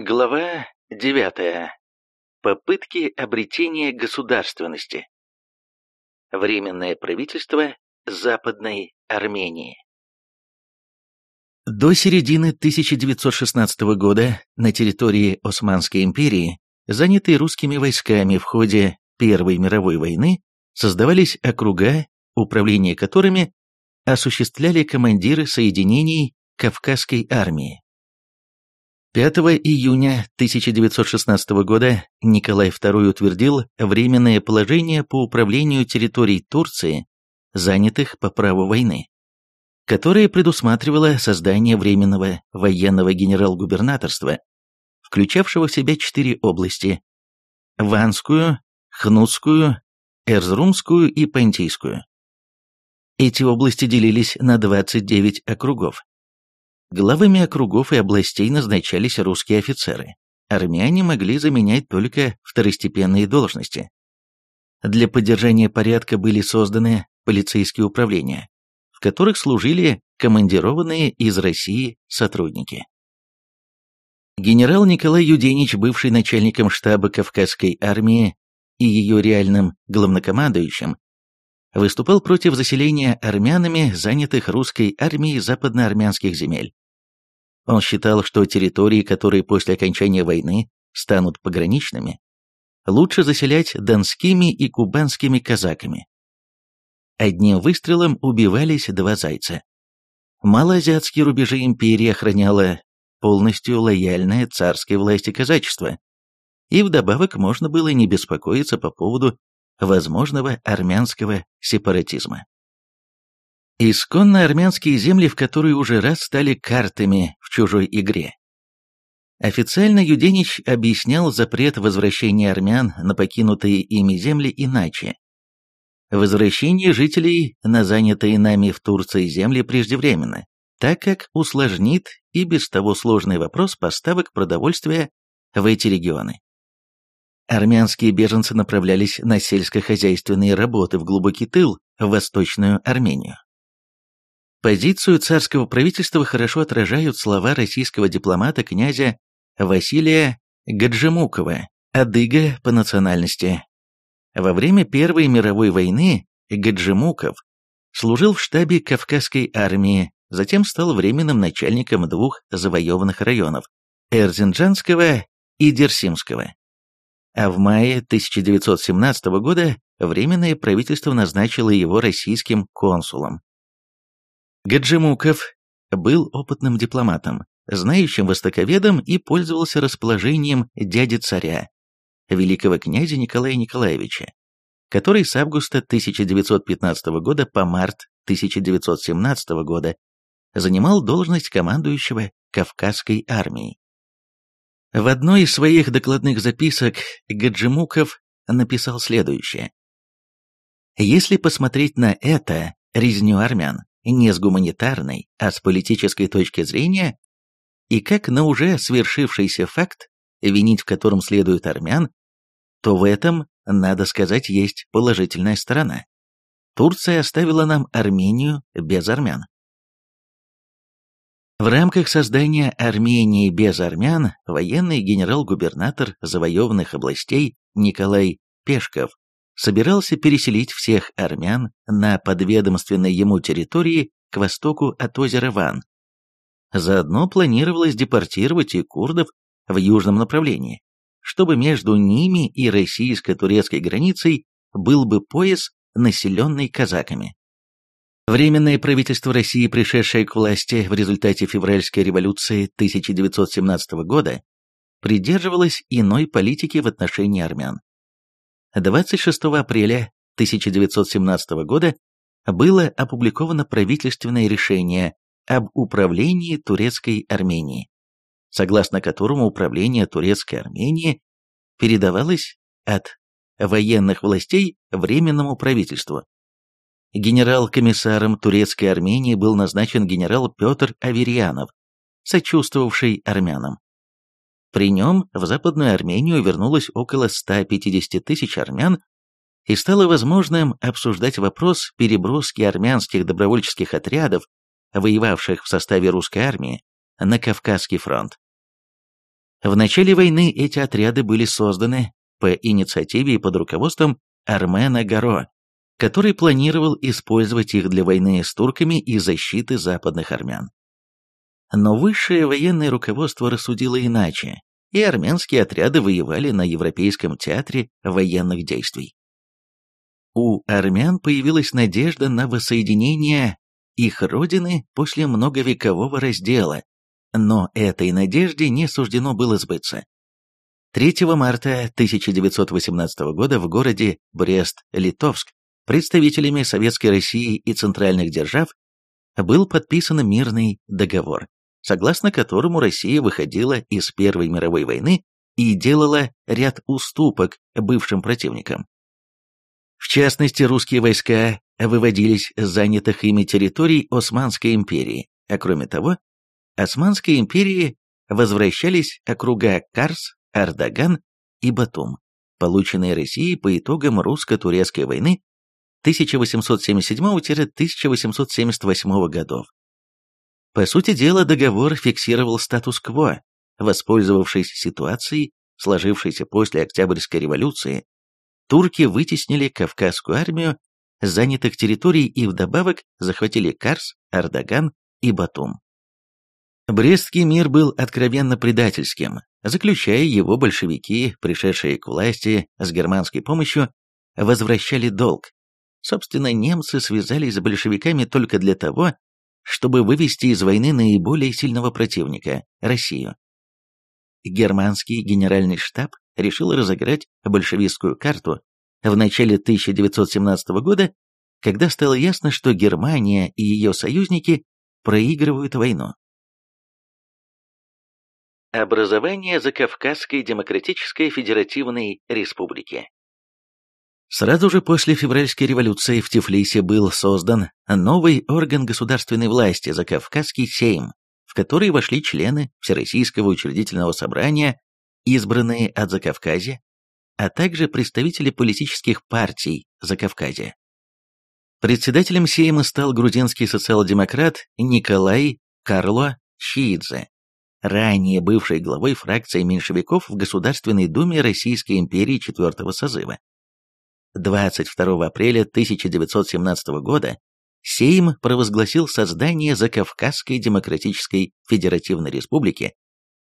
Глава 9. Попытки обретения государственности. Временное правительство Западной Армении. До середины 1916 года на территории Османской империи, занятой русскими войсками в ходе Первой мировой войны, создавались округа, управление которыми осуществляли командиры соединений Кавказской армии. 5 июня 1916 года Николай II утвердил Временное положение по управлению территорий Турции, занятых по праву войны, которое предусматривало создание Временного военного генерал-губернаторства, включавшего в себя четыре области – Ванскую, Хнутскую, Эрзрумскую и Понтийскую. Эти области делились на 29 округов. Главами округов и областей назначались русские офицеры. Армяне могли заменять только второстепенные должности. Для поддержания порядка были созданы полицейские управления, в которых служили командированные из России сотрудники. Генерал Николай Юденич, бывший начальником штаба Кавказской армии и ее реальным главнокомандующим, выступал против заселения армянами занятых русской армией западноармянских земель. Он считал, что территории, которые после окончания войны станут пограничными, лучше заселять донскими и кубанскими казаками. Одним выстрелом убивались два зайца. Малоазиатские рубежи империи охраняла полностью лояльная царской власти казачество, и вдобавок можно было не беспокоиться по поводу возможного армянского сепаратизма. Исконно армянские земли, в которые уже раз стали картами в чужой игре. Официально Юденич объяснял запрет возвращения армян на покинутые ими земли иначе. Возвращение жителей на занятые нами в Турции земли преждевременно, так как усложнит и без того сложный вопрос поставок продовольствия в эти регионы. Армянские беженцы направлялись на сельскохозяйственные работы в глубокий тыл, в Восточную Армению. Позицию царского правительства хорошо отражают слова российского дипломата князя Василия Гаджимукова, адыга по национальности. Во время Первой мировой войны Гаджимуков служил в штабе Кавказской армии, затем стал временным начальником двух завоеванных районов – Эрзинджанского и Дерсимского. А в мае 1917 года Временное правительство назначило его российским консулом. Гаджимуков был опытным дипломатом, знающим востоковедом и пользовался расположением дяди царя, великого князя Николая Николаевича, который с августа 1915 года по март 1917 года занимал должность командующего Кавказской армией. В одной из своих докладных записок Гаджимуков написал следующее. «Если посмотреть на это, резню армян, не с гуманитарной, а с политической точки зрения, и как на уже свершившийся факт, винить в котором следует армян, то в этом, надо сказать, есть положительная сторона. Турция оставила нам Армению без армян. В рамках создания Армении без армян военный генерал-губернатор завоеванных областей Николай Пешков собирался переселить всех армян на подведомственной ему территории к востоку от озера Ван. Заодно планировалось депортировать и курдов в южном направлении, чтобы между ними и российско-турецкой границей был бы пояс, населенный казаками. Временное правительство России, пришедшее к власти в результате февральской революции 1917 года, придерживалось иной политики в отношении армян. 26 апреля 1917 года было опубликовано правительственное решение об управлении турецкой Арменией, согласно которому управление турецкой Армении передавалось от военных властей Временному правительству. Генерал-комиссаром турецкой Армении был назначен генерал Петр Аверьянов, сочувствовавший армянам. При нем в Западную Армению вернулось около 150 тысяч армян, и стало возможным обсуждать вопрос переброски армянских добровольческих отрядов, воевавших в составе русской армии, на Кавказский фронт. В начале войны эти отряды были созданы по инициативе и под руководством Армена Гаро, который планировал использовать их для войны с турками и защиты западных армян. Но высшее военное руководство рассудило иначе, и армянские отряды воевали на Европейском театре военных действий. У армян появилась надежда на воссоединение их родины после многовекового раздела, но этой надежде не суждено было сбыться. 3 марта 1918 года в городе Брест-Литовск представителями Советской России и центральных держав был подписан мирный договор, согласно которому Россия выходила из Первой мировой войны и делала ряд уступок бывшим противникам. В частности, русские войска выводились с занятых ими территорий Османской империи, а кроме того, Османской империи возвращались округа Карс, Ардаган и Батум, полученные Россией по итогам русско-турецкой войны 1877-1878 годов. По сути дела, договор фиксировал статус-кво, воспользовавшись ситуацией, сложившейся после Октябрьской революции, турки вытеснили Кавказскую армию с занятых территорий и вдобавок захватили Карс, Ардаган и Батум. Брестский мир был откровенно предательским, заключая его большевики, пришедшие к власти с германской помощью, возвращали долг, Собственно, немцы связались с большевиками только для того, чтобы вывести из войны наиболее сильного противника – Россию. Германский генеральный штаб решил разыграть большевистскую карту в начале 1917 года, когда стало ясно, что Германия и ее союзники проигрывают войну. Образование Закавказской Демократической Федеративной Республики Сразу же после февральской революции в Тифлисе был создан новый орган государственной власти Закавказский Сейм, в который вошли члены Всероссийского учредительного собрания, избранные от Закавказья, а также представители политических партий Закавказья. Председателем Сейма стал грузинский социал-демократ Николай Карло Чиидзе, ранее бывший главой фракции меньшевиков в Государственной Думе Российской империи четвертого созыва. 22 апреля 1917 года Сейм провозгласил создание Закавказской Демократической Федеративной Республики,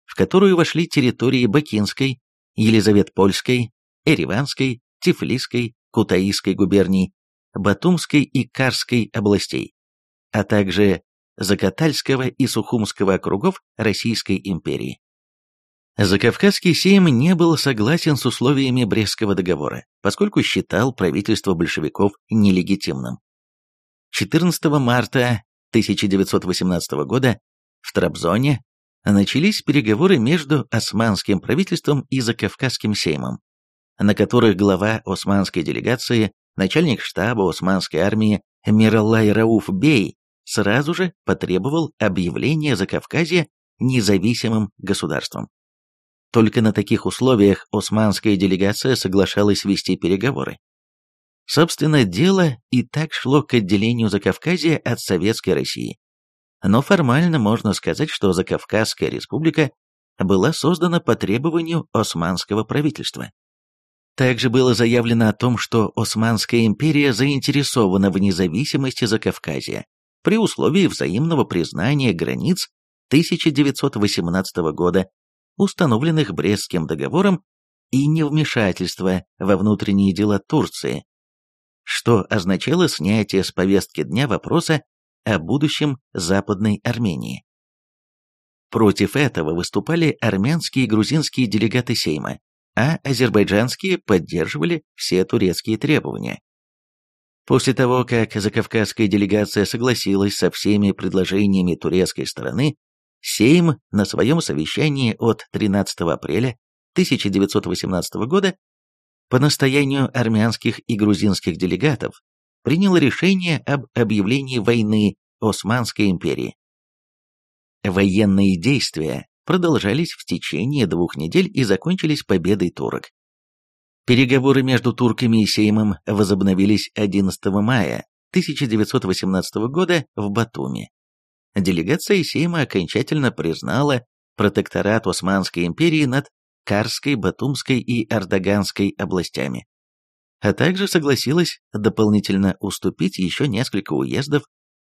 в которую вошли территории Бакинской, Елизаветпольской, Эреванской, Тифлисской, Кутаисской губерний, Батумской и Карской областей, а также Закатальского и Сухумского округов Российской империи. Закавказский сейм не был согласен с условиями Брестского договора, поскольку считал правительство большевиков нелегитимным. 14 марта 1918 года в Трабзоне начались переговоры между османским правительством и Закавказским сеймом, на которых глава османской делегации, начальник штаба османской армии Мираллай Рауф Бей сразу же потребовал объявления Закавказья независимым государством. Только на таких условиях османская делегация соглашалась вести переговоры. Собственно, дело и так шло к отделению Закавказья от Советской России. Но формально можно сказать, что Закавказская республика была создана по требованию османского правительства. Также было заявлено о том, что Османская империя заинтересована в независимости Закавказья при условии взаимного признания границ 1918 года установленных Брестским договором, и невмешательства во внутренние дела Турции, что означало снятие с повестки дня вопроса о будущем Западной Армении. Против этого выступали армянские и грузинские делегаты Сейма, а азербайджанские поддерживали все турецкие требования. После того, как закавказская делегация согласилась со всеми предложениями турецкой стороны, Сейм на своем совещании от 13 апреля 1918 года по настоянию армянских и грузинских делегатов принял решение об объявлении войны Османской империи. Военные действия продолжались в течение двух недель и закончились победой турок. Переговоры между турками и Сеймом возобновились 11 мая 1918 года в Батуми. Делегация Сейма окончательно признала протекторат Османской империи над Карской, Батумской и Ардаганской областями, а также согласилась дополнительно уступить еще несколько уездов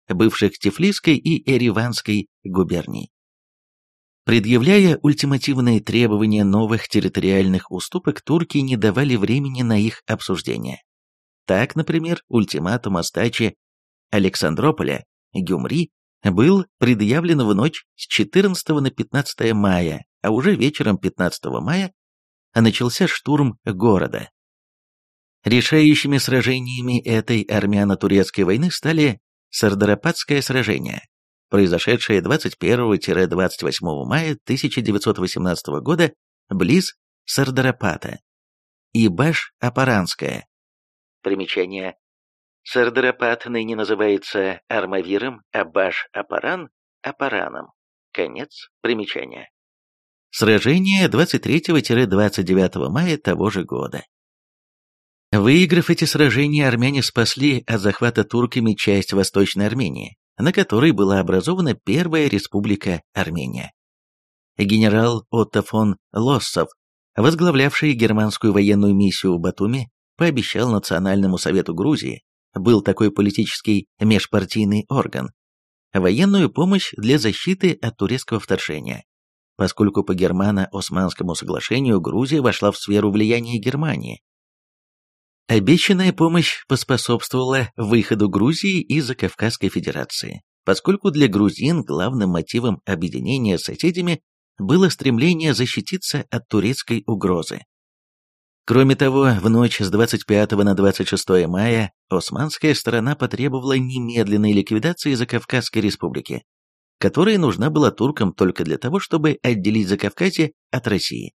бывших Тифлисской и Эриванской губерний. Предъявляя ультимативные требования новых территориальных уступок, турки не давали времени на их обсуждение. Так, например, ультиматум о сдаче Александрополя, Гюмри, был предъявлен в ночь с 14 на 15 мая, а уже вечером 15 мая начался штурм города. Решающими сражениями этой армяно-турецкой войны стали Сардарападское сражение, произошедшее 21-28 мая 1918 года близ Сардарапата, и Баш-Апаранское. Примечание. Сардарапат ныне называется Армавиром, а Баш-Апаран – Апараном. Конец примечания. Сражение 23-29 мая того же года. Выиграв эти сражения, армяне спасли от захвата турками часть Восточной Армении, на которой была образована Первая Республика Армения. Генерал Отто фон Лоссов, возглавлявший германскую военную миссию в Батуми, пообещал Национальному совету Грузии, был такой политический межпартийный орган, военную помощь для защиты от турецкого вторжения, поскольку по германо-османскому соглашению Грузия вошла в сферу влияния Германии, Обещанная помощь поспособствовала выходу Грузии из Закавказской Федерации, поскольку для грузин главным мотивом объединения с соседями было стремление защититься от турецкой угрозы. Кроме того, в ночь с 25 на 26 мая османская сторона потребовала немедленной ликвидации Закавказской республики, которая нужна была туркам только для того, чтобы отделить Закавказье от России.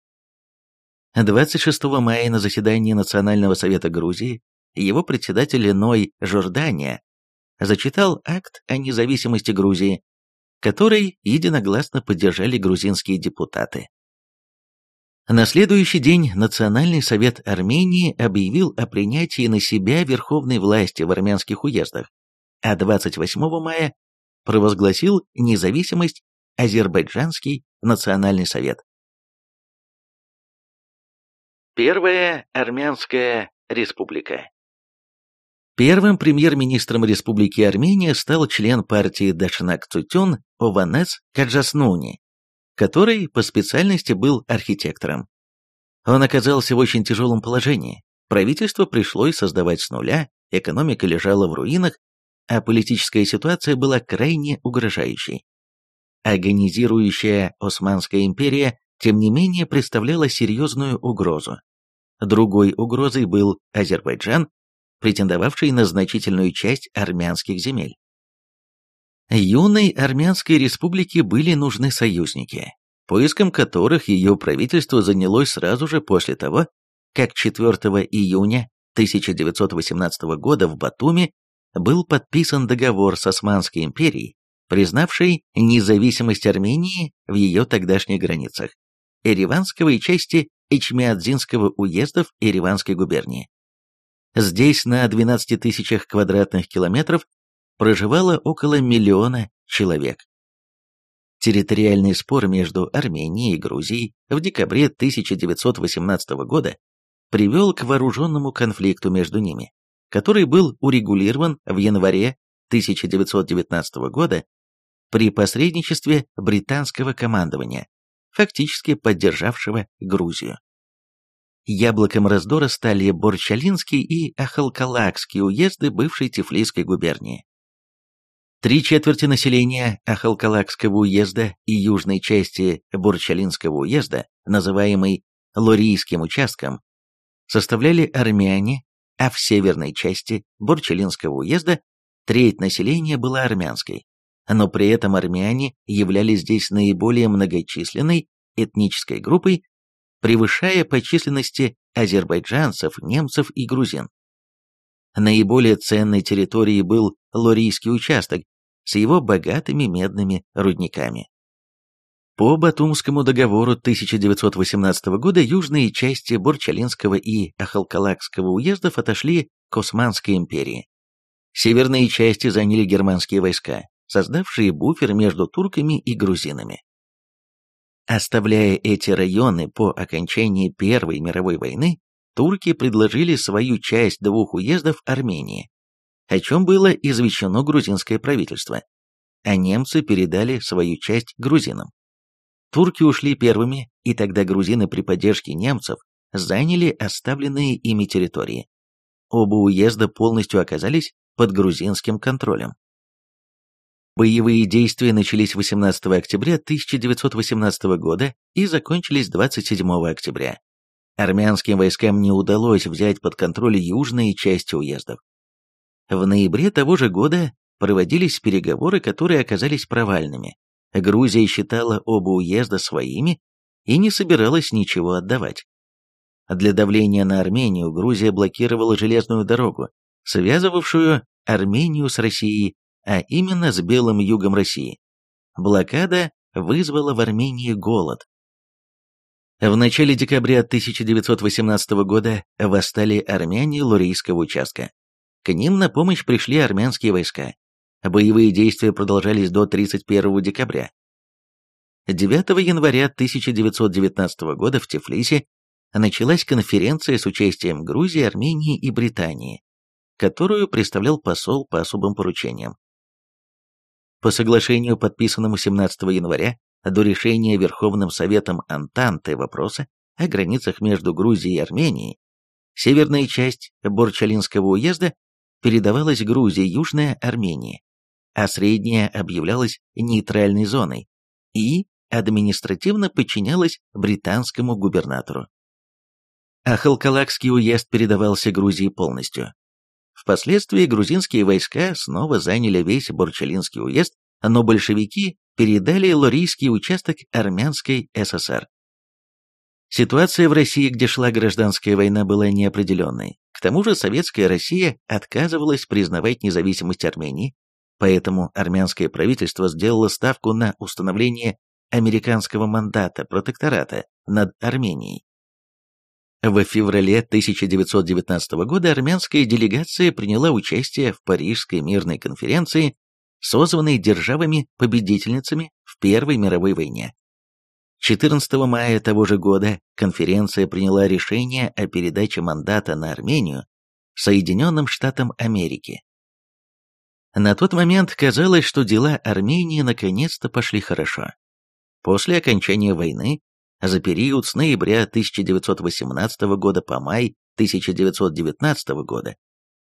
26 мая на заседании Национального совета Грузии его председатель Ной Жордания зачитал акт о независимости Грузии, который единогласно поддержали грузинские депутаты. На следующий день Национальный совет Армении объявил о принятии на себя верховной власти в армянских уездах, а 28 мая провозгласил независимость Азербайджанский национальный совет. Первая Армянская республика. Первым премьер-министром Республики Армения стал член партии Дашнак Цутюн Ованес Каджаснуни, который по специальности был архитектором. Он оказался в очень тяжелом положении. Правительство пришлось создавать с нуля, экономика лежала в руинах, а политическая ситуация была крайне угрожающей. Агонизирующая Османская империя, тем не менее, представляла серьезную угрозу. Другой угрозой был Азербайджан, претендовавший на значительную часть армянских земель. Юной Армянской республике были нужны союзники, поиском которых ее правительство занялось сразу же после того, как 4 июня 1918 года в Батуми был подписан договор с Османской империей, признавший независимость Армении в ее тогдашних границах, Ереванского и части Ичмиадзинского уездов Ереванской губернии. Здесь на 12 тысячах квадратных километров проживало около миллиона человек. Территориальный спор между Арменией и Грузией в декабре 1918 года привел к вооруженному конфликту между ними, который был урегулирован в январе 1919 года при посредничестве британского командования фактически поддержавшего Грузию. Яблоком раздора стали Борчалинский и Ахалкалакский уезды бывшей Тифлисской губернии. Три четверти населения Ахалкалакского уезда и южной части Борчалинского уезда, называемый Лорийским участком, составляли армяне, а в северной части Борчалинского уезда треть населения была армянской но при этом армяне являлись здесь наиболее многочисленной этнической группой, превышая по численности азербайджанцев, немцев и грузин. Наиболее ценной территорией был Лорийский участок с его богатыми медными рудниками. По Батумскому договору 1918 года южные части Борчалинского и Ахалкалакского уездов отошли к Османской империи. Северные части заняли германские войска, создавшие буфер между турками и грузинами. Оставляя эти районы по окончании Первой мировой войны, турки предложили свою часть двух уездов Армении, о чем было извещено грузинское правительство, а немцы передали свою часть грузинам. Турки ушли первыми, и тогда грузины при поддержке немцев заняли оставленные ими территории. Оба уезда полностью оказались под грузинским контролем. Боевые действия начались 18 октября 1918 года и закончились 27 октября. Армянским войскам не удалось взять под контроль южные части уездов. В ноябре того же года проводились переговоры, которые оказались провальными. Грузия считала оба уезда своими и не собиралась ничего отдавать. Для давления на Армению Грузия блокировала железную дорогу, связывавшую Армению с Россией, а именно с Белым югом России. Блокада вызвала в Армении голод. В начале декабря 1918 года восстали армяне Лурийского участка. К ним на помощь пришли армянские войска. Боевые действия продолжались до 31 декабря. 9 января 1919 года в Тифлисе началась конференция с участием Грузии, Армении и Британии, которую представлял посол по особым поручениям. По соглашению, подписанному 17 января, до решения Верховным Советом Антанты вопроса о границах между Грузией и Арменией, северная часть Борчалинского уезда передавалась Грузии, южная – Армении, а средняя объявлялась нейтральной зоной и административно подчинялась британскому губернатору. А Халкалакский уезд передавался Грузии полностью. Впоследствии грузинские войска снова заняли весь Борчалинский уезд, но большевики передали Лорийский участок Армянской ССР. Ситуация в России, где шла гражданская война, была неопределенной. К тому же советская Россия отказывалась признавать независимость Армении, поэтому армянское правительство сделало ставку на установление американского мандата протектората над Арменией. В феврале 1919 года армянская делегация приняла участие в Парижской мирной конференции, созванной державами-победительницами в Первой мировой войне. 14 мая того же года конференция приняла решение о передаче мандата на Армению Соединенным Штатам Америки. На тот момент казалось, что дела Армении наконец-то пошли хорошо. После окончания войны за период с ноября 1918 года по май 1919 года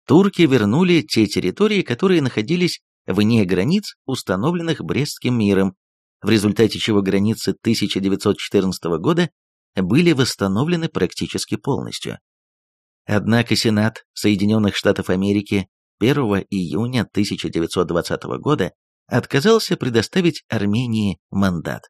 турки вернули те территории, которые находились вне границ, установленных Брестским миром, в результате чего границы 1914 года были восстановлены практически полностью. Однако Сенат Соединенных Штатов Америки 1 июня 1920 года отказался предоставить Армении мандат.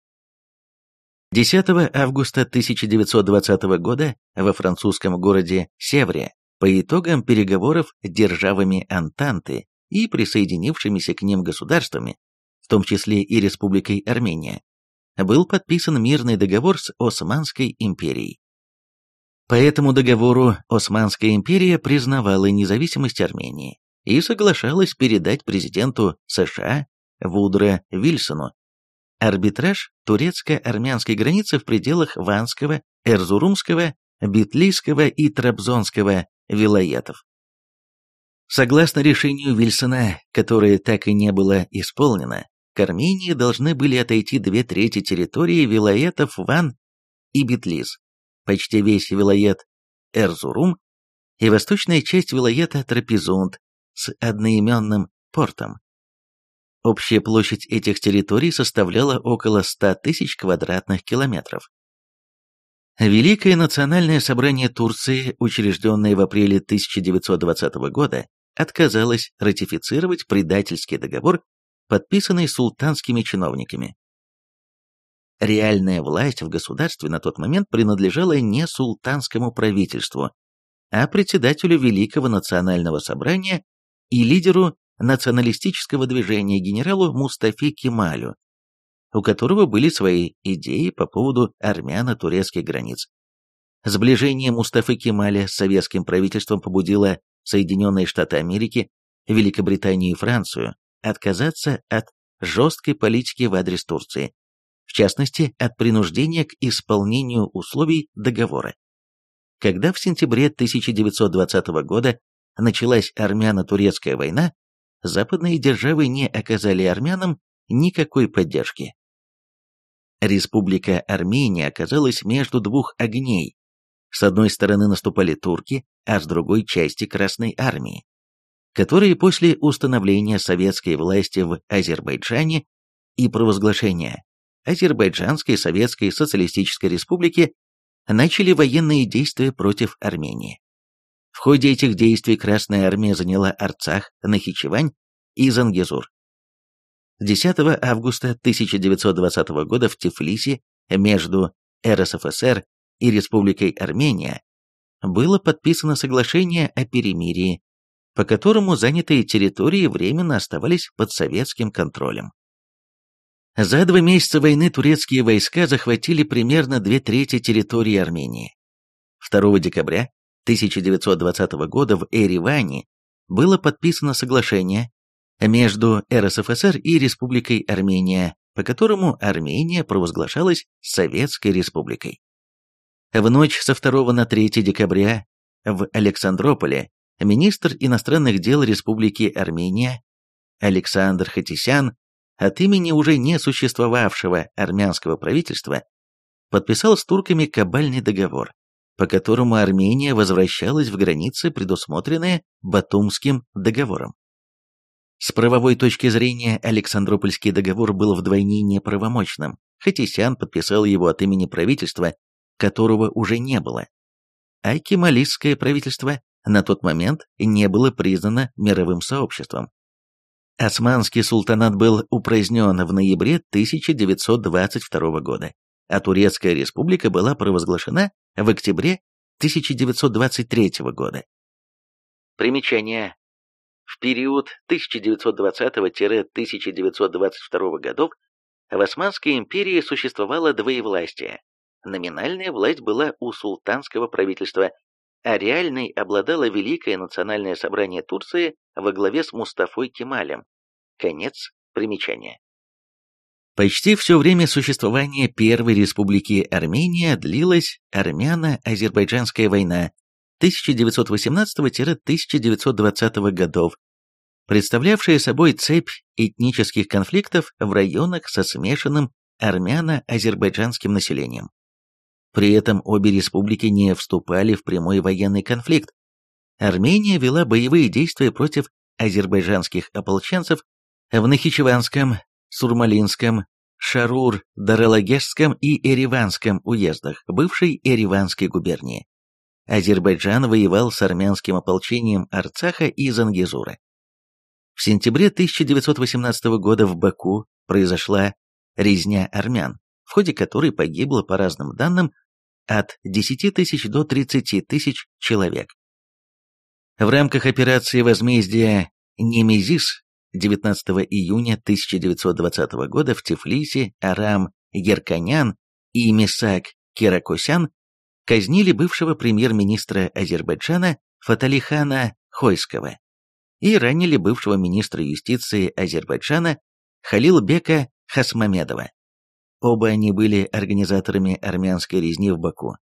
10 августа 1920 года во французском городе Севре по итогам переговоров державами Антанты и присоединившимися к ним государствами, в том числе и Республикой Армения, был подписан мирный договор с Османской империей. По этому договору Османская империя признавала независимость Армении и соглашалась передать президенту США Вудро Вильсону арбитраж турецко-армянской границы в пределах Ванского, Эрзурумского, Битлийского и Трабзонского вилоетов. Согласно решению Вильсона, которое так и не было исполнено, к Армении должны были отойти две трети территории вилоетов Ван и Битлиз, почти весь вилоет Эрзурум и восточная часть вилоета Трапезунд с одноименным портом. Общая площадь этих территорий составляла около 100 тысяч квадратных километров. Великое национальное собрание Турции, учрежденное в апреле 1920 года, отказалось ратифицировать предательский договор, подписанный султанскими чиновниками. Реальная власть в государстве на тот момент принадлежала не султанскому правительству, а председателю Великого национального собрания и лидеру националистического движения генералу Мустафе Кемалю, у которого были свои идеи по поводу армяно-турецких границ. Сближение Мустафы Кемаля с советским правительством побудило Соединенные Штаты Америки, Великобританию и Францию отказаться от жесткой политики в адрес Турции. в частности, от принуждения к исполнению условий договора. Когда в сентябре 1920 года началась армяно-турецкая война, западные державы не оказали армянам никакой поддержки. Республика Армения оказалась между двух огней. С одной стороны наступали турки, а с другой части Красной Армии, которые после установления советской власти в Азербайджане и провозглашения Азербайджанской Советской Социалистической Республики начали военные действия против Армении. В ходе этих действий Красная Армия заняла Арцах, Нахичевань и Зангезур. 10 августа 1920 года в Тифлисе между РСФСР и Республикой Армения было подписано соглашение о перемирии, по которому занятые территории временно оставались под советским контролем. За два месяца войны турецкие войска захватили примерно две трети территории Армении. 2 декабря 1920 года в Эреване было подписано соглашение между РСФСР и Республикой Армения, по которому Армения провозглашалась Советской Республикой. В ночь со 2 на 3 декабря в Александрополе министр иностранных дел Республики Армения Александр Хатисян от имени уже не существовавшего армянского правительства подписал с турками кабальный договор, по которому Армения возвращалась в границы, предусмотренные Батумским договором. С правовой точки зрения Александропольский договор был вдвойне неправомочным, Хатисян подписал его от имени правительства, которого уже не было. А кемалистское правительство на тот момент не было признано мировым сообществом. Османский султанат был упразднен в ноябре 1922 года, а Турецкая республика была провозглашена в октябре 1923 года. Примечание. В период 1920-1922 годов в Османской империи существовало двоевластие. Номинальная власть была у султанского правительства, а реальной обладало Великое национальное собрание Турции во главе с Мустафой Кемалем. Конец примечания. Почти все время существования Первой Республики Армения длилась армяно-азербайджанская война 1918-1920 годов, представлявшая собой цепь этнических конфликтов в районах со смешанным армяно-азербайджанским населением. При этом обе республики не вступали в прямой военный конфликт. Армения вела боевые действия против азербайджанских ополченцев в Нахичеванском, Сурмалинском, Шарур-Даралагешском и Ереванском уездах бывшей Ереванской губернии. Азербайджан воевал с армянским ополчением Арцаха и Зангезура. В сентябре 1918 года в Баку произошла резня армян, в ходе которой погибло, по разным данным, от 10 тысяч до 30 тысяч человек. В рамках операции возмездия Немезис 19 июня 1920 года в Тифлисе Арам Ерканян и Мисак Киракосян казнили бывшего премьер-министра Азербайджана Фаталихана Хойского и ранили бывшего министра юстиции Азербайджана Халилбека Хасмамедова. Оба они были организаторами армянской резни в Баку.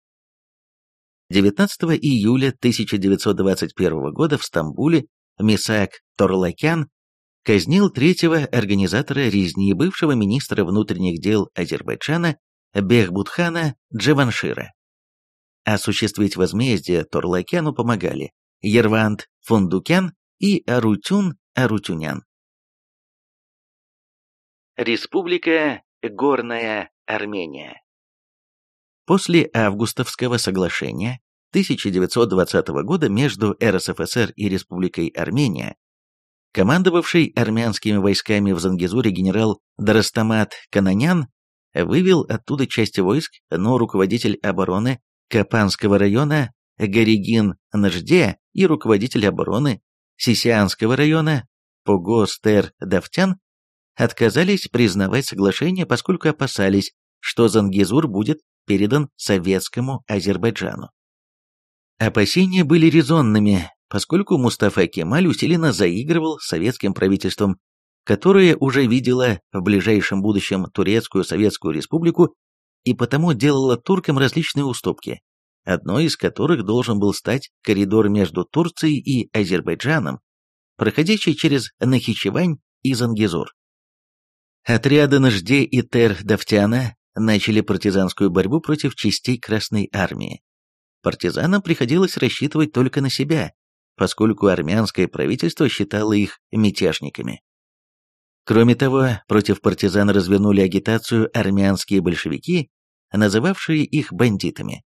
19 июля 1921 года в Стамбуле Мисак Торлакян казнил третьего организатора резни бывшего министра внутренних дел Азербайджана Бехбудхана Джаваншира. Осуществить возмездие Торлакяну помогали Ервант Фундукян и Арутюн Арутюнян. Республика Горная Армения. После Августовского соглашения 1920 года между РСФСР и Республикой Армения Командовавший армянскими войсками в Зангезуре генерал Дарастамат Кананян вывел оттуда часть войск, но руководитель обороны Капанского района Горигин Нажде и руководитель обороны Сисианского района Погостер Давтян отказались признавать соглашение, поскольку опасались, что Зангезур будет передан советскому Азербайджану. Опасения были резонными, поскольку Мустафа Кемаль усиленно заигрывал с советским правительством, которая уже видела в ближайшем будущем Турецкую Советскую Республику и потому делала туркам различные уступки, одной из которых должен был стать коридор между Турцией и Азербайджаном, проходящий через Нахичевань и Зангизур. Отряды Нажде и Тер-Давтяна начали партизанскую борьбу против частей Красной Армии. Партизанам приходилось рассчитывать только на себя, поскольку армянское правительство считало их мятежниками. Кроме того, против партизан развернули агитацию армянские большевики, называвшие их бандитами.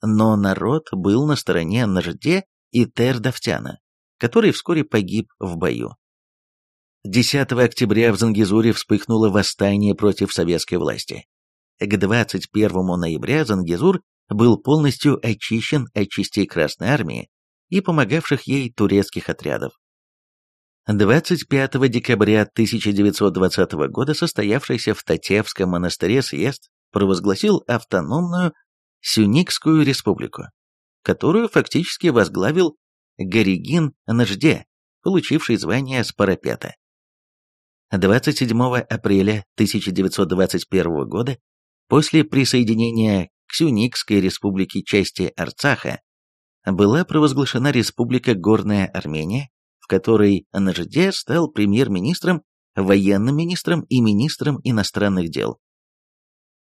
Но народ был на стороне Нажде и Тердавтяна, который вскоре погиб в бою. 10 октября в Зангизуре вспыхнуло восстание против советской власти. К 21 ноября Зангизур был полностью очищен от частей Красной Армии и помогавших ей турецких отрядов. 25 декабря 1920 года состоявшийся в Татевском монастыре съезд провозгласил автономную Сюникскую республику, которую фактически возглавил Горигин Нажде, получивший звание Спарапета. 27 апреля 1921 года, после присоединения к Сюникской республике части Арцаха, была провозглашена Республика Горная Армения, в которой Нажде стал премьер-министром, военным министром и министром иностранных дел.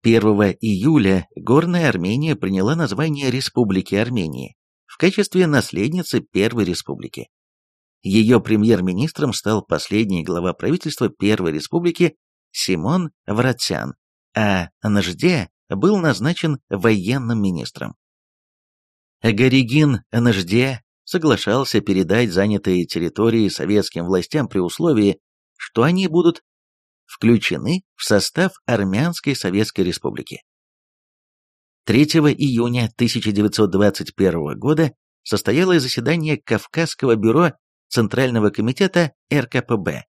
1 июля Горная Армения приняла название Республики Армении в качестве наследницы Первой Республики. Ее премьер-министром стал последний глава правительства Первой Республики Симон Вратсян, а Нажде был назначен военным министром. Горигин Нажде соглашался передать занятые территории советским властям при условии, что они будут включены в состав Армянской Советской Республики. 3 июня 1921 года состоялось заседание Кавказского бюро Центрального комитета РКПБ,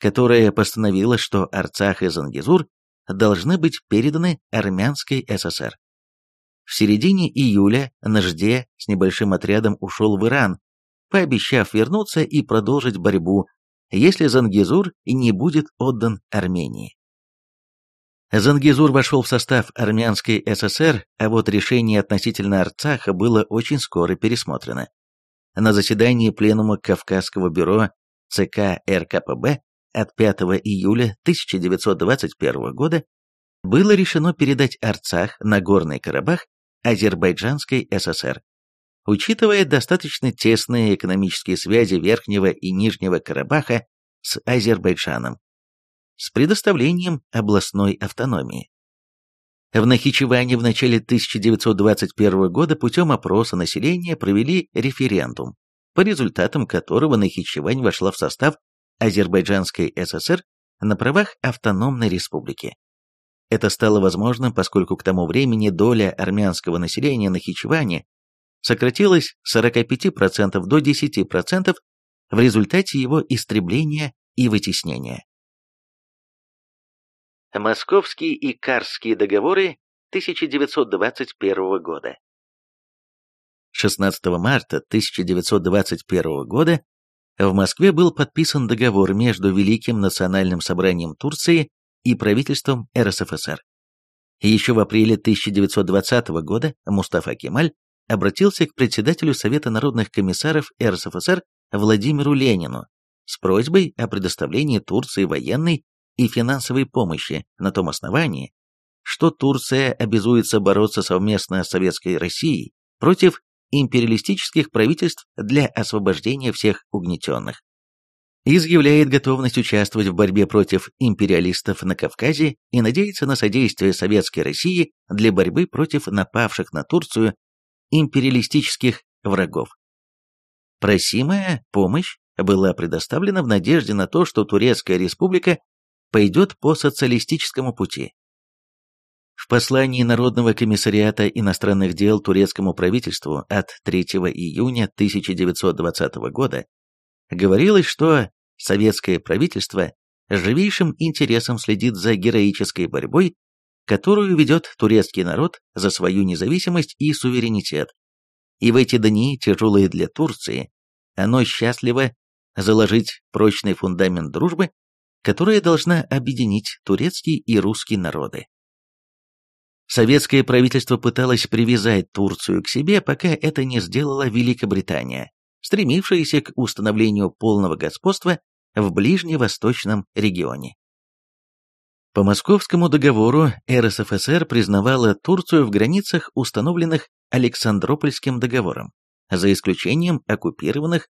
которое постановило, что Арцах и Зангизур должны быть переданы Армянской ССР. В середине июля Нажде с небольшим отрядом ушел в Иран, пообещав вернуться и продолжить борьбу, если Зангизур не будет отдан Армении. Зангизур вошел в состав Армянской ССР, а вот решение относительно Арцаха было очень скоро пересмотрено. На заседании Пленума Кавказского бюро ЦК РКПБ от 5 июля 1921 года было решено передать Арцах, Нагорный Карабах Азербайджанской ССР. Учитывая достаточно тесные экономические связи Верхнего и Нижнего Карабаха с Азербайджаном, с предоставлением областной автономии. В Нахичеване в начале 1921 года путем опроса населения провели референдум, по результатам которого Нахичевань вошла в состав Азербайджанской ССР на правах автономной республики. Это стало возможным, поскольку к тому времени доля армянского населения на Хичеване сократилась с 45% до 10% в результате его истребления и вытеснения. Московские и Карские договоры 1921 года 16 марта 1921 года в Москве был подписан договор между Великим национальным собранием Турции и правительством РСФСР. Еще в апреле 1920 года Мустафа Кемаль обратился к председателю Совета народных комиссаров РСФСР Владимиру Ленину с просьбой о предоставлении Турции военной и финансовой помощи на том основании, что Турция обязуется бороться совместно с Советской Россией против империалистических правительств для освобождения всех угнетенных изъявляет готовность участвовать в борьбе против империалистов на Кавказе и надеется на содействие Советской России для борьбы против напавших на Турцию империалистических врагов. Просимая помощь была предоставлена в надежде на то, что Турецкая республика пойдет по социалистическому пути. В послании Народного комиссариата иностранных дел турецкому правительству от 3 июня 1920 года говорилось, что советское правительство живейшим интересом следит за героической борьбой, которую ведет турецкий народ за свою независимость и суверенитет. И в эти дни, тяжелые для Турции, оно счастливо заложить прочный фундамент дружбы которая должна объединить турецкий и русский народы. Советское правительство пыталось привязать Турцию к себе, пока это не сделала Великобритания, стремившаяся к установлению полного господства в ближневосточном регионе. По Московскому договору РСФСР признавала Турцию в границах, установленных Александропольским договором, за исключением оккупированных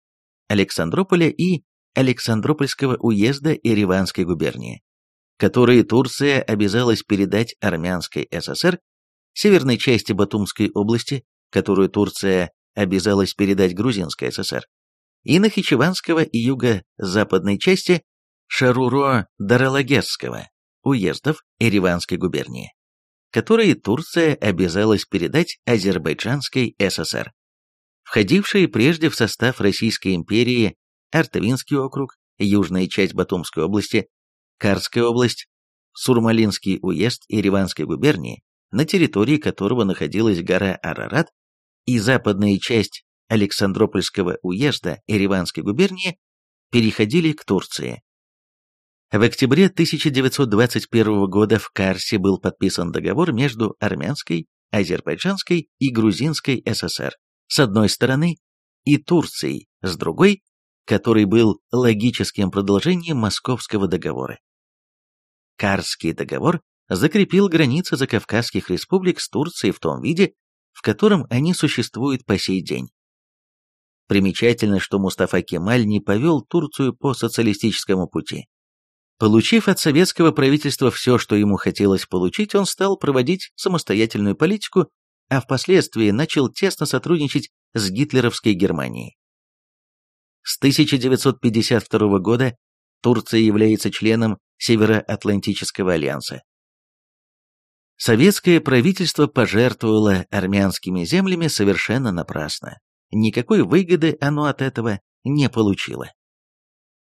Александрополя и Александропольского уезда Ереванской губернии которые Турция обязалась передать Армянской ССР, северной части Батумской области, которую Турция обязалась передать Грузинской ССР, и Нахичеванского и юго-западной части Шаруро-Даралагерского уездов Ереванской губернии, которые Турция обязалась передать Азербайджанской ССР. Входившие прежде в состав Российской империи Артавинский округ, южная часть Батумской области, Карская область, Сурмалинский уезд Ереванской губернии, на территории которого находилась гора Арарат, и западная часть Александропольского уезда Ереванской губернии переходили к Турции. В октябре 1921 года в Карсе был подписан договор между Армянской, Азербайджанской и Грузинской ССР с одной стороны и Турцией с другой, который был логическим продолжением Московского договора. Карский договор закрепил границы закавказских республик с Турцией в том виде, в котором они существуют по сей день. Примечательно, что Мустафа Кемаль не повел Турцию по социалистическому пути. Получив от советского правительства все, что ему хотелось получить, он стал проводить самостоятельную политику, а впоследствии начал тесно сотрудничать с гитлеровской Германией. С 1952 года Турция является членом Североатлантического альянса. Советское правительство пожертвовало армянскими землями совершенно напрасно. Никакой выгоды оно от этого не получило.